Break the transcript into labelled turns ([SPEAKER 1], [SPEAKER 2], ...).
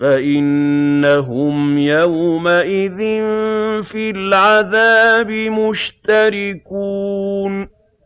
[SPEAKER 1] فَإِنَّهُمْ يَوْمَئِذٍ فِي الْعَذَابِ مُشْتَرِكُونَ